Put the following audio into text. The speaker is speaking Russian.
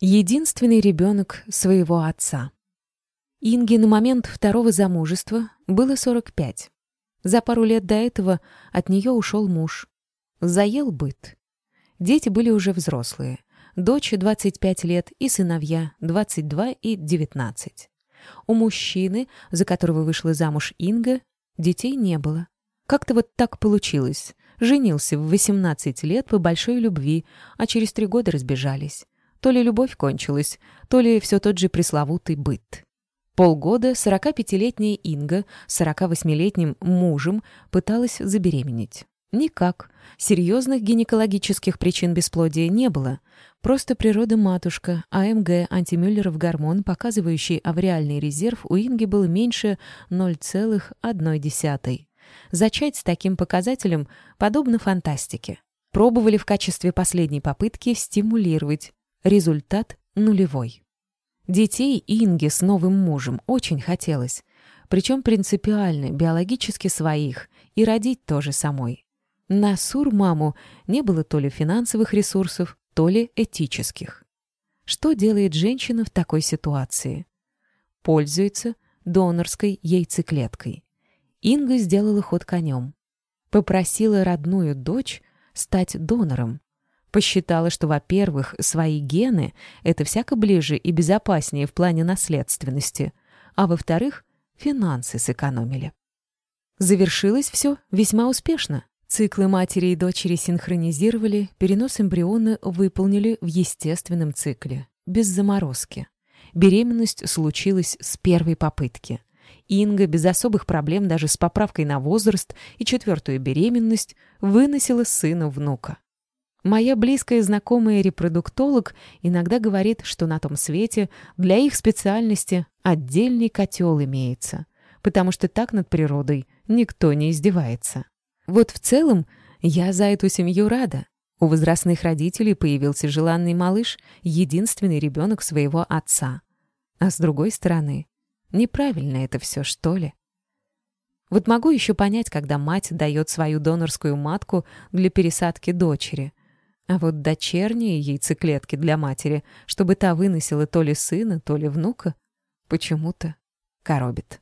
Единственный ребенок своего отца. Инге на момент второго замужества было 45. За пару лет до этого от нее ушел муж. Заел быт. Дети были уже взрослые. Дочь 25 лет и сыновья 22 и 19. У мужчины, за которого вышла замуж Инга, детей не было. Как-то вот так получилось. Женился в 18 лет по большой любви, а через три года разбежались. То ли любовь кончилась, то ли все тот же пресловутый быт. Полгода 45-летняя Инга с 48-летним мужем пыталась забеременеть. Никак. Серьезных гинекологических причин бесплодия не было. Просто природа-матушка, АМГ, антимюллеров гормон, показывающий авриальный резерв, у Инги был меньше 0,1. Зачать с таким показателем подобно фантастике. Пробовали в качестве последней попытки стимулировать, Результат нулевой. Детей Инге с новым мужем очень хотелось, причем принципиально, биологически своих, и родить тоже самой. На Сур-маму не было то ли финансовых ресурсов, то ли этических. Что делает женщина в такой ситуации? Пользуется донорской яйцеклеткой. Инга сделала ход конем. Попросила родную дочь стать донором. Посчитала, что, во-первых, свои гены — это всяко ближе и безопаснее в плане наследственности, а во-вторых, финансы сэкономили. Завершилось все весьма успешно. Циклы матери и дочери синхронизировали, перенос эмбриона выполнили в естественном цикле, без заморозки. Беременность случилась с первой попытки. Инга без особых проблем даже с поправкой на возраст и четвертую беременность выносила сына внука. Моя близкая знакомая репродуктолог иногда говорит, что на том свете для их специальности отдельный котел имеется, потому что так над природой никто не издевается. Вот в целом я за эту семью рада. У возрастных родителей появился желанный малыш, единственный ребенок своего отца. А с другой стороны, неправильно это все, что ли? Вот могу еще понять, когда мать дает свою донорскую матку для пересадки дочери. А вот дочерние яйцеклетки для матери, чтобы та выносила то ли сына, то ли внука, почему-то коробит.